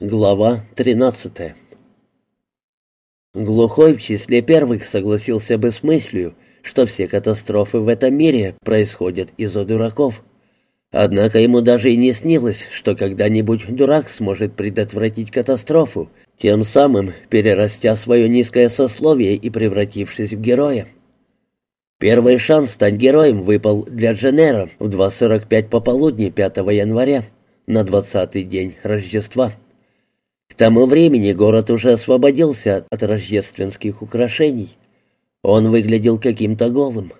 Глава 13 Глухой в числе первых согласился бы с мыслью, что все катастрофы в этом мире происходят из-за дураков. Однако ему даже и не снилось, что когда-нибудь дурак сможет предотвратить катастрофу, тем самым перерастя свое низкое сословие и превратившись в героя. Первый шанс стать героем выпал для Дженера в 2.45 пополудни 5 января, на 20-й день Рождества. К тому времени город уже освободился от рождественских украшений. Он выглядел каким-то голым.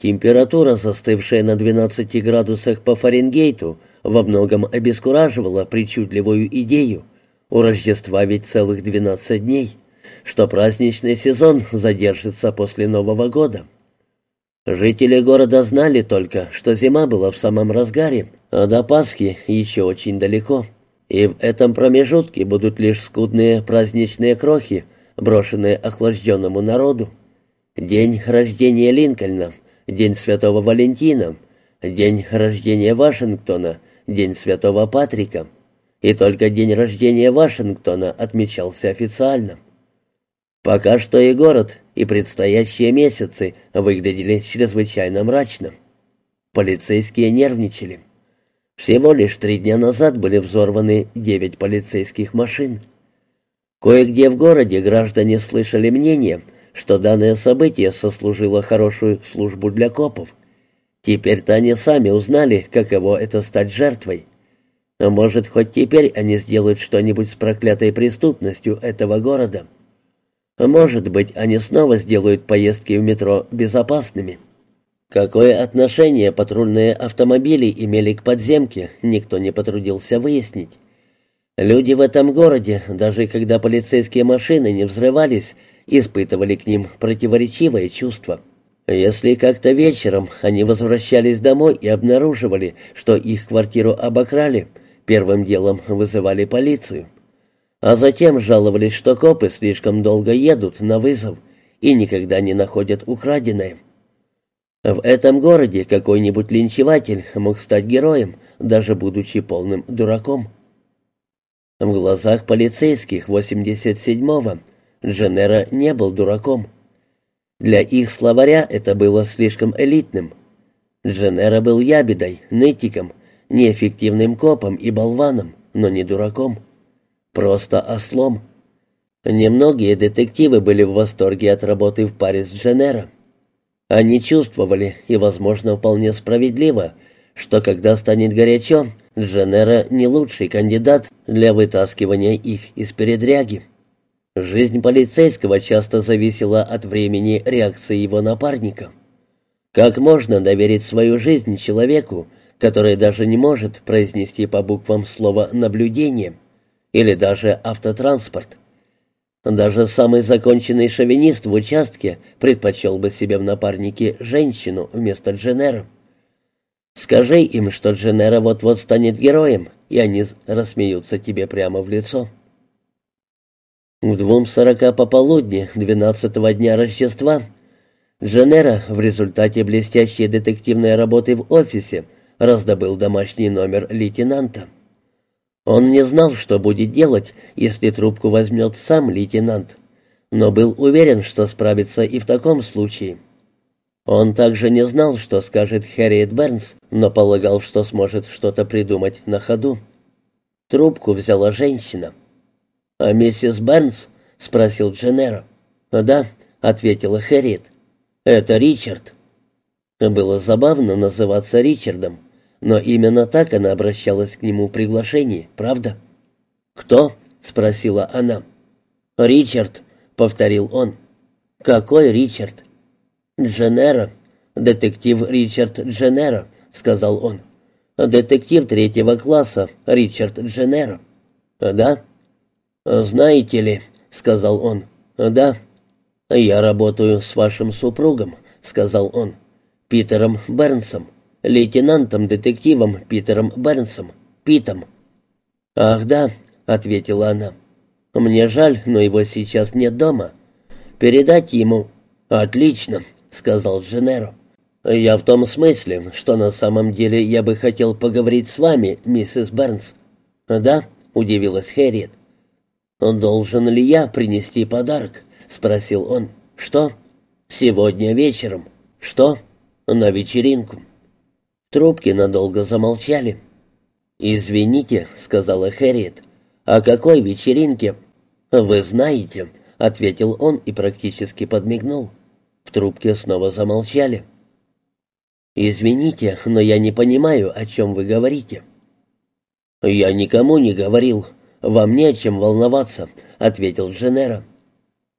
Температура, застывшая на 12 градусах по Фаренгейту, во многом обескураживала причудливую идею. У Рождества ведь целых 12 дней, что праздничный сезон задержится после Нового года. Жители города знали только, что зима была в самом разгаре, а до Пасхи еще очень далеко. И в этом промежутке будут лишь скудные праздничные крохи, брошенные охлажденному народу. День рождения Линкольна, День Святого Валентина, День рождения Вашингтона, День Святого Патрика. И только день рождения Вашингтона отмечался официально. Пока что и город, и предстоящие месяцы выглядели чрезвычайно мрачно. Полицейские нервничали. Всего лишь три дня назад были взорваны девять полицейских машин. Кое-где в городе граждане слышали мнение, что данное событие сослужило хорошую службу для копов. Теперь-то они сами узнали, каково это стать жертвой. А может, хоть теперь они сделают что-нибудь с проклятой преступностью этого города. Может быть, они снова сделают поездки в метро безопасными. Какое отношение патрульные автомобили имели к подземке, никто не потрудился выяснить. Люди в этом городе, даже когда полицейские машины не взрывались, испытывали к ним противоречивые чувства. Если как-то вечером они возвращались домой и обнаруживали, что их квартиру обокрали, первым делом вызывали полицию. А затем жаловались, что копы слишком долго едут на вызов и никогда не находят украденное. В этом городе какой-нибудь линчеватель мог стать героем, даже будучи полным дураком. В глазах полицейских 87-го Дженера не был дураком. Для их словаря это было слишком элитным. Дженера был ябедой, нытиком, неэффективным копом и болваном, но не дураком. Просто ослом. Немногие детективы были в восторге от работы в паре с Дженера. Они чувствовали, и, возможно, вполне справедливо, что когда станет горячо, Дженера не лучший кандидат для вытаскивания их из передряги. Жизнь полицейского часто зависела от времени реакции его напарника. Как можно доверить свою жизнь человеку, который даже не может произнести по буквам слово «наблюдение» или даже «автотранспорт»? Даже самый законченный шовинист в участке предпочел бы себе в напарнике женщину вместо Дженера. Скажи им, что Дженера вот-вот станет героем, и они рассмеются тебе прямо в лицо. В двум сорока пополудни двенадцатого дня Рождества Дженера в результате блестящей детективной работы в офисе раздобыл домашний номер лейтенанта. Он не знал, что будет делать, если трубку возьмет сам лейтенант, но был уверен, что справится и в таком случае. Он также не знал, что скажет Хэрриет Бернс, но полагал, что сможет что-то придумать на ходу. Трубку взяла женщина. «А миссис Бернс?» — спросил Дженеро. «Да», — ответила Хэрриет. «Это Ричард». Было забавно называться Ричардом. Но именно так она обращалась к нему в приглашении, правда? «Кто?» — спросила она. «Ричард», — повторил он. «Какой Ричард?» «Дженера. Детектив Ричард Дженера», — сказал он. «Детектив третьего класса Ричард Дженера». «Да?» «Знаете ли», — сказал он. «Да». «Я работаю с вашим супругом», — сказал он. «Питером Бернсом» лейтенантом-детективом Питером Бернсом, Питом». «Ах, да», — ответила она. «Мне жаль, но его сейчас нет дома. Передать ему...» «Отлично», — сказал Дженеро. «Я в том смысле, что на самом деле я бы хотел поговорить с вами, миссис Бернс». «Да», — удивилась Хэрриет. «Должен ли я принести подарок?» — спросил он. «Что?» «Сегодня вечером». «Что?» «На вечеринку». Трубки надолго замолчали. «Извините», — сказала Хэрриет. «О какой вечеринке?» «Вы знаете», — ответил он и практически подмигнул. В трубке снова замолчали. «Извините, но я не понимаю, о чем вы говорите». «Я никому не говорил. Вам не о чем волноваться», — ответил Дженера.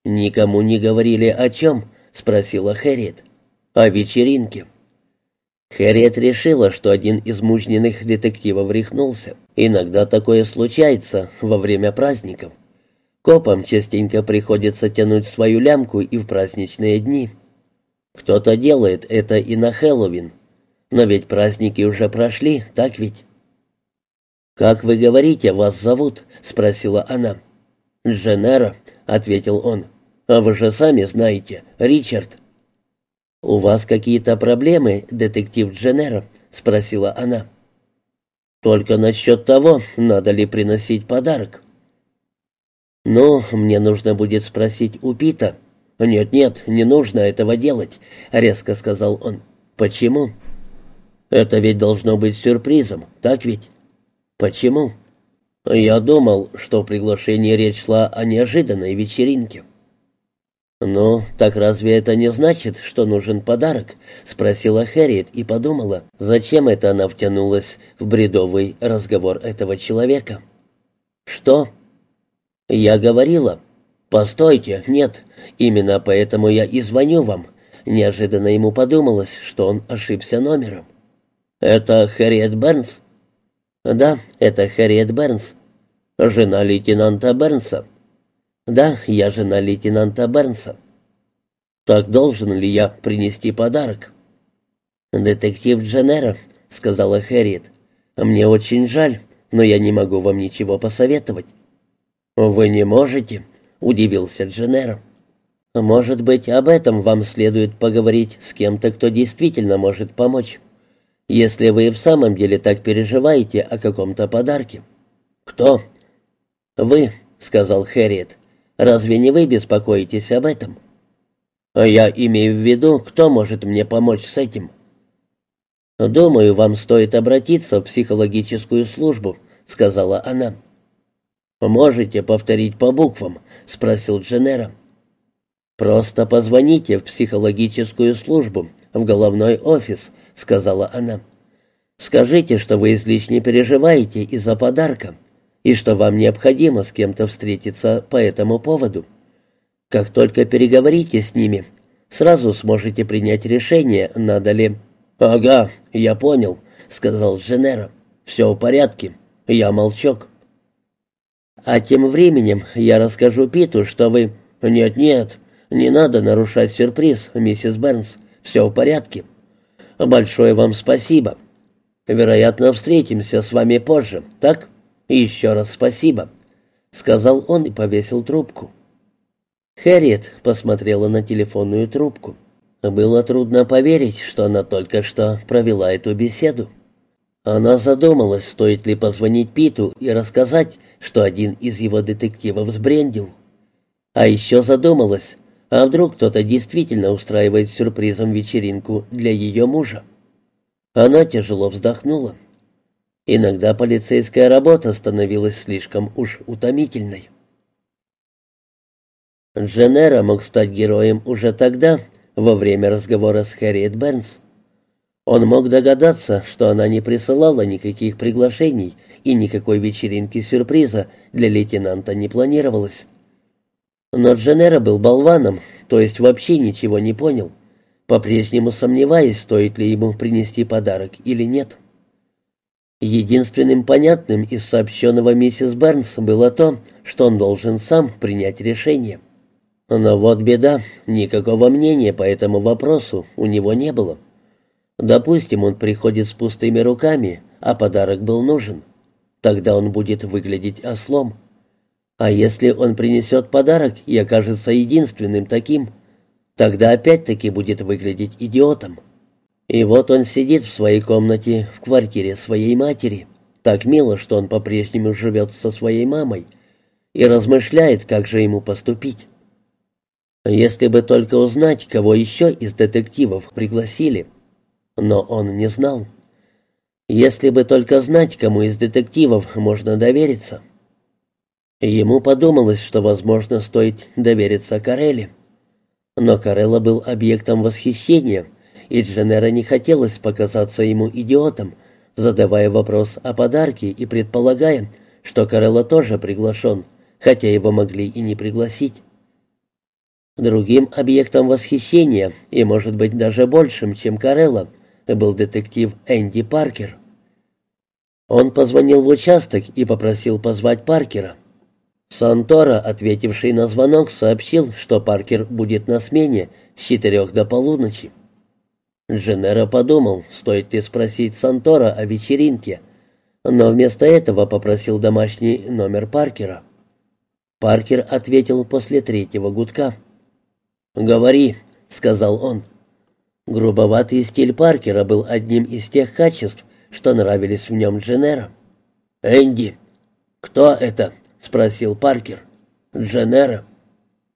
«Никому не говорили о чем?» — спросила Хэрриет. «О вечеринке». Хэрриет решила, что один из мужниных детективов рехнулся. Иногда такое случается во время праздников. Копам частенько приходится тянуть свою лямку и в праздничные дни. Кто-то делает это и на Хэллоуин. Но ведь праздники уже прошли, так ведь? «Как вы говорите, вас зовут?» — спросила она. «Дженера», — ответил он. «А вы же сами знаете, Ричард». «У вас какие-то проблемы, детектив Дженера?» — спросила она. «Только насчет того, надо ли приносить подарок». «Ну, мне нужно будет спросить у Пита». «Нет-нет, не нужно этого делать», — резко сказал он. «Почему?» «Это ведь должно быть сюрпризом, так ведь?» «Почему?» «Я думал, что в приглашении речь шла о неожиданной вечеринке». «Ну, так разве это не значит, что нужен подарок?» — спросила Хэрриет и подумала, зачем это она втянулась в бредовый разговор этого человека. «Что?» «Я говорила». «Постойте, нет, именно поэтому я и звоню вам». Неожиданно ему подумалось, что он ошибся номером. «Это Хэрриет Бернс?» «Да, это Хэрриет Бернс. Жена лейтенанта Бернса». «Да, я жена лейтенанта Бернса». «Так должен ли я принести подарок?» «Детектив Дженнера», — сказала Хэрриет. «Мне очень жаль, но я не могу вам ничего посоветовать». «Вы не можете?» — удивился Дженнера. «Может быть, об этом вам следует поговорить с кем-то, кто действительно может помочь, если вы в самом деле так переживаете о каком-то подарке». «Кто?» «Вы», — сказал Хэрриет. Разве не вы беспокоитесь об этом? А я имею в виду, кто может мне помочь с этим. Думаю, вам стоит обратиться в психологическую службу, сказала она. Можете повторить по буквам, спросил Дженера. Просто позвоните в психологическую службу, в головной офис, сказала она. Скажите, что вы излишне переживаете из-за подарка и что вам необходимо с кем-то встретиться по этому поводу. Как только переговорите с ними, сразу сможете принять решение, надо ли... «Ага, я понял», — сказал Женера. «Все в порядке. Я молчок». «А тем временем я расскажу Питу, что вы...» «Нет-нет, не надо нарушать сюрприз, миссис Бернс. Все в порядке. Большое вам спасибо. Вероятно, встретимся с вами позже, так?» Еще раз спасибо», — сказал он и повесил трубку. Хэрриет посмотрела на телефонную трубку. Было трудно поверить, что она только что провела эту беседу. Она задумалась, стоит ли позвонить Питу и рассказать, что один из его детективов сбрендил. А еще задумалась, а вдруг кто-то действительно устраивает сюрпризом вечеринку для ее мужа. Она тяжело вздохнула. Иногда полицейская работа становилась слишком уж утомительной. Дженера мог стать героем уже тогда, во время разговора с Хэрриет Бернс. Он мог догадаться, что она не присылала никаких приглашений и никакой вечеринки-сюрприза для лейтенанта не планировалось. Но Дженера был болваном, то есть вообще ничего не понял, по-прежнему сомневаясь, стоит ли ему принести подарок или нет. Единственным понятным из сообщенного миссис Бернс было то, что он должен сам принять решение. Но вот беда, никакого мнения по этому вопросу у него не было. Допустим, он приходит с пустыми руками, а подарок был нужен. Тогда он будет выглядеть ослом. А если он принесет подарок и окажется единственным таким, тогда опять-таки будет выглядеть идиотом. И вот он сидит в своей комнате в квартире своей матери, Так мило, что он по-прежнему живет со своей мамой и размышляет, как же ему поступить. Если бы только узнать, кого еще из детективов пригласили. Но он не знал. Если бы только знать, кому из детективов можно довериться. Ему подумалось, что, возможно, стоит довериться Карелле. Но Карелла был объектом восхищения, и Дженера не хотелось показаться ему идиотом, задавая вопрос о подарке и предполагая, что Карелла тоже приглашен, хотя его могли и не пригласить. Другим объектом восхищения, и, может быть, даже большим, чем Карелла, был детектив Энди Паркер. Он позвонил в участок и попросил позвать Паркера. Сантора, ответивший на звонок, сообщил, что Паркер будет на смене с четырех до полуночи. Дженнеро подумал, стоит ли спросить Сантора о вечеринке, но вместо этого попросил домашний номер Паркера. Паркер ответил после третьего гудка. «Говори», — сказал он. Грубоватый стиль Паркера был одним из тех качеств, что нравились в нем Дженнеро. «Энди». «Кто это?» — спросил Паркер. «Дженнеро».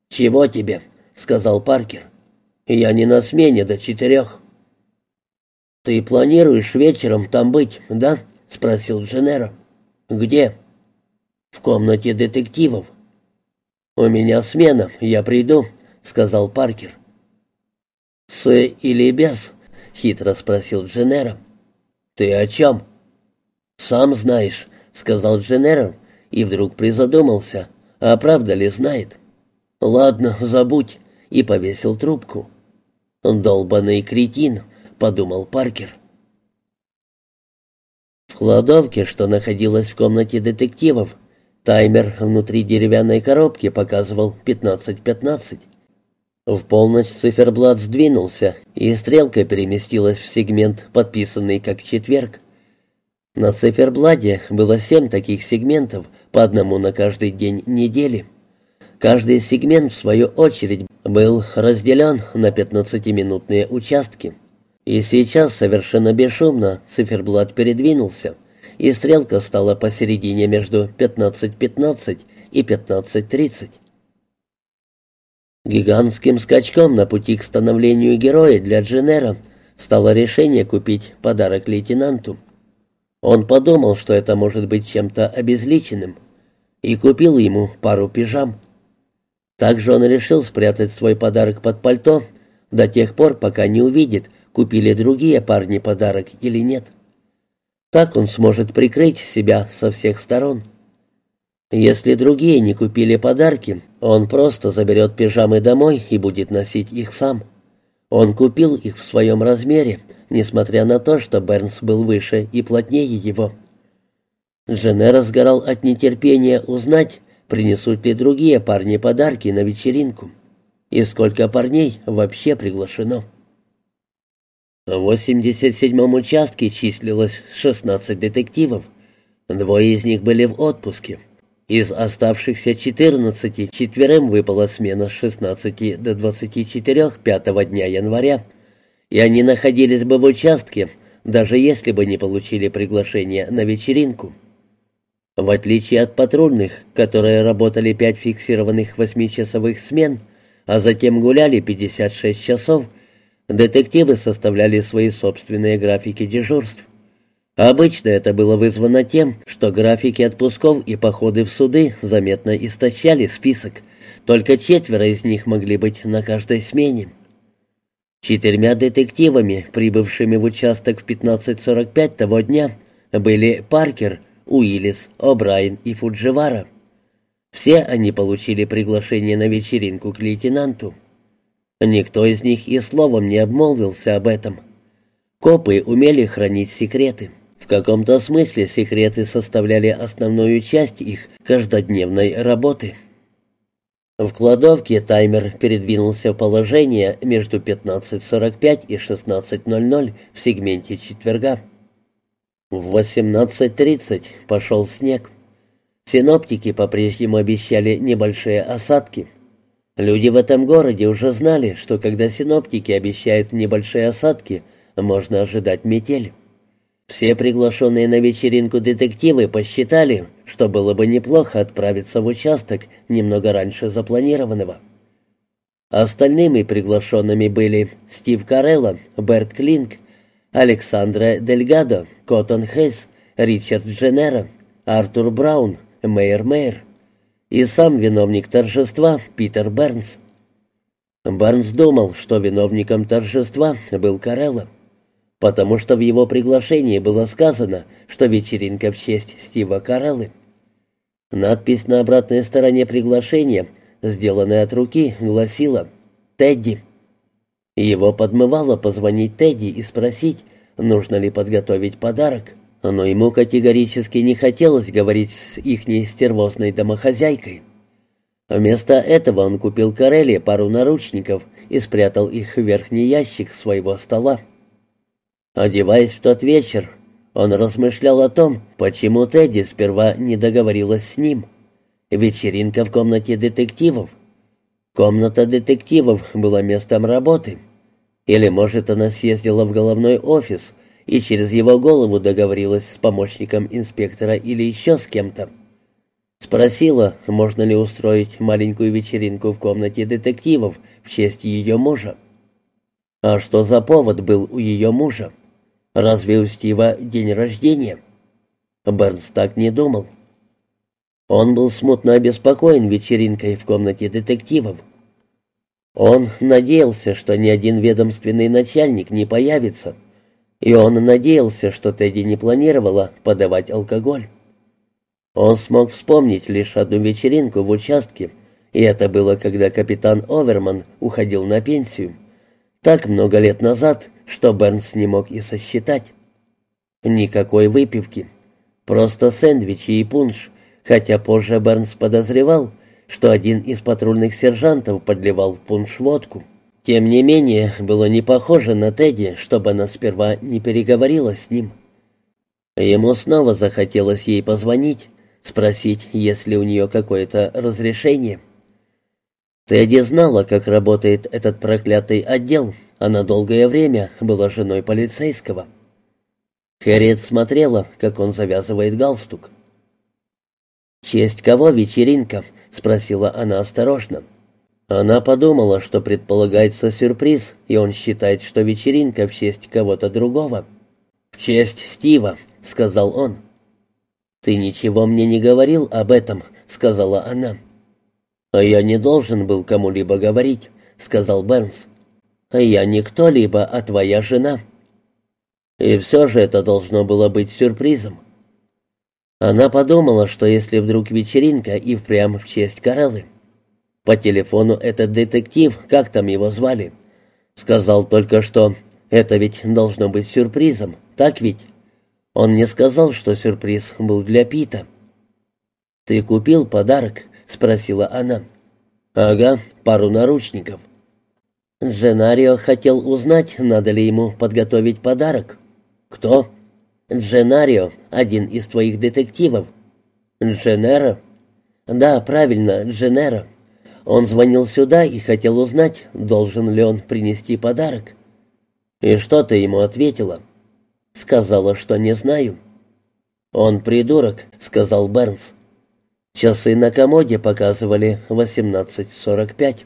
«Чего тебе?» — сказал Паркер. «Я не на смене до четырех». «Ты планируешь вечером там быть, да?» — спросил Дженнеро. «Где?» «В комнате детективов». «У меня смена, я приду», — сказал Паркер. «С или без?» — хитро спросил Дженнеро. «Ты о чем?» «Сам знаешь», — сказал Дженнеро, и вдруг призадумался, а правда ли знает. «Ладно, забудь», — и повесил трубку. «Долбанный кретин», — подумал Паркер. В кладовке, что находилась в комнате детективов, таймер внутри деревянной коробки показывал 15-15. В полночь циферблат сдвинулся, и стрелка переместилась в сегмент, подписанный как четверг. На циферблате было семь таких сегментов, по одному на каждый день недели. Каждый сегмент, в свою очередь, был разделен на 15-минутные участки. И сейчас совершенно бесшумно циферблат передвинулся, и стрелка стала посередине между 15.15 и 15.30. Гигантским скачком на пути к становлению героя для Дженера стало решение купить подарок лейтенанту. Он подумал, что это может быть чем-то обезличенным, и купил ему пару пижам. Также он решил спрятать свой подарок под пальто до тех пор, пока не увидит, купили другие парни подарок или нет. Так он сможет прикрыть себя со всех сторон. Если другие не купили подарки, он просто заберет пижамы домой и будет носить их сам. Он купил их в своем размере, несмотря на то, что Бернс был выше и плотнее его. Жене разгорал от нетерпения узнать, принесут ли другие парни подарки на вечеринку. И сколько парней вообще приглашено. В 87-м участке числилось 16 детективов. Двое из них были в отпуске. Из оставшихся 14 четверым выпала смена с 16 до 24 5 дня января, и они находились бы в участке, даже если бы не получили приглашение на вечеринку. В отличие от патрульных, которые работали пять фиксированных восьмичасовых смен, а затем гуляли 56 часов, детективы составляли свои собственные графики дежурств. Обычно это было вызвано тем, что графики отпусков и походы в суды заметно истощали список, только четверо из них могли быть на каждой смене. Четырьмя детективами, прибывшими в участок в 15.45 того дня, были Паркер, Уиллис, О'Брайен и Фудживара. Все они получили приглашение на вечеринку к лейтенанту. Никто из них и словом не обмолвился об этом. Копы умели хранить секреты. В каком-то смысле секреты составляли основную часть их каждодневной работы. В кладовке таймер передвинулся в положение между 15.45 и 16.00 в сегменте четверга. В 18.30 пошел снег. Синоптики по-прежнему обещали небольшие осадки. Люди в этом городе уже знали, что когда синоптики обещают небольшие осадки, можно ожидать метель. Все приглашенные на вечеринку детективы посчитали, что было бы неплохо отправиться в участок немного раньше запланированного. Остальными приглашенными были Стив Карелло, Берт Клинк, Александра Дельгадо, Коттон Хейс, Ричард Дженнера, Артур Браун, Мэйр Мэйр и сам виновник торжества Питер Бернс. Бернс думал, что виновником торжества был Карелло, потому что в его приглашении было сказано, что вечеринка в честь Стива Кареллы. Надпись на обратной стороне приглашения, сделанная от руки, гласила «Тедди». Его подмывало позвонить Тедди и спросить, нужно ли подготовить подарок но ему категорически не хотелось говорить с ихней стервозной домохозяйкой. Вместо этого он купил Карелли пару наручников и спрятал их в верхний ящик своего стола. Одеваясь в тот вечер, он размышлял о том, почему Тедди сперва не договорилась с ним. Вечеринка в комнате детективов. Комната детективов была местом работы. Или, может, она съездила в головной офис, и через его голову договорилась с помощником инспектора или еще с кем-то. Спросила, можно ли устроить маленькую вечеринку в комнате детективов в честь ее мужа. А что за повод был у ее мужа? Разве у Стива день рождения? Бернс так не думал. Он был смутно обеспокоен вечеринкой в комнате детективов. Он надеялся, что ни один ведомственный начальник не появится, и он надеялся, что Тедди не планировала подавать алкоголь. Он смог вспомнить лишь одну вечеринку в участке, и это было, когда капитан Оверман уходил на пенсию. Так много лет назад, что Бернс не мог и сосчитать. Никакой выпивки. Просто сэндвичи и пунш, хотя позже Бернс подозревал, что один из патрульных сержантов подливал пунш водку. Тем не менее, было не похоже на Тедди, чтобы она сперва не переговорила с ним. Ему снова захотелось ей позвонить, спросить, есть ли у нее какое-то разрешение. Тедди знала, как работает этот проклятый отдел. Она долгое время была женой полицейского. Хэрриет смотрела, как он завязывает галстук. «Честь кого вечеринка?» — спросила она осторожно. Она подумала, что предполагается сюрприз, и он считает, что вечеринка в честь кого-то другого. «В честь Стива», — сказал он. «Ты ничего мне не говорил об этом», — сказала она. «А я не должен был кому-либо говорить», — сказал Бернс. «А я не кто-либо, а твоя жена». И все же это должно было быть сюрпризом. Она подумала, что если вдруг вечеринка и впрямь в честь Кареллы, по телефону этот детектив, как там его звали, сказал только что, это ведь должно быть сюрпризом, так ведь? Он не сказал, что сюрприз был для Пита. «Ты купил подарок?» — спросила она. «Ага, пару наручников». Дженарио хотел узнать, надо ли ему подготовить подарок. «Кто?» «Дженарио, один из твоих детективов». «Дженера?» «Да, правильно, Дженера». Он звонил сюда и хотел узнать, должен ли он принести подарок. И что ты ему ответила? Сказала, что не знаю. Он придурок, сказал Бернс. Часы на комоде показывали 18.45.